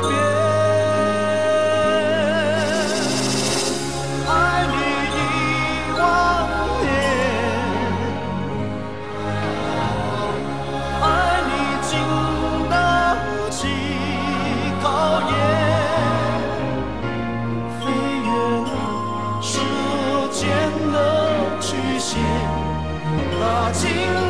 边爱你一万年爱你经得起考验飞越了时间的局限拉近了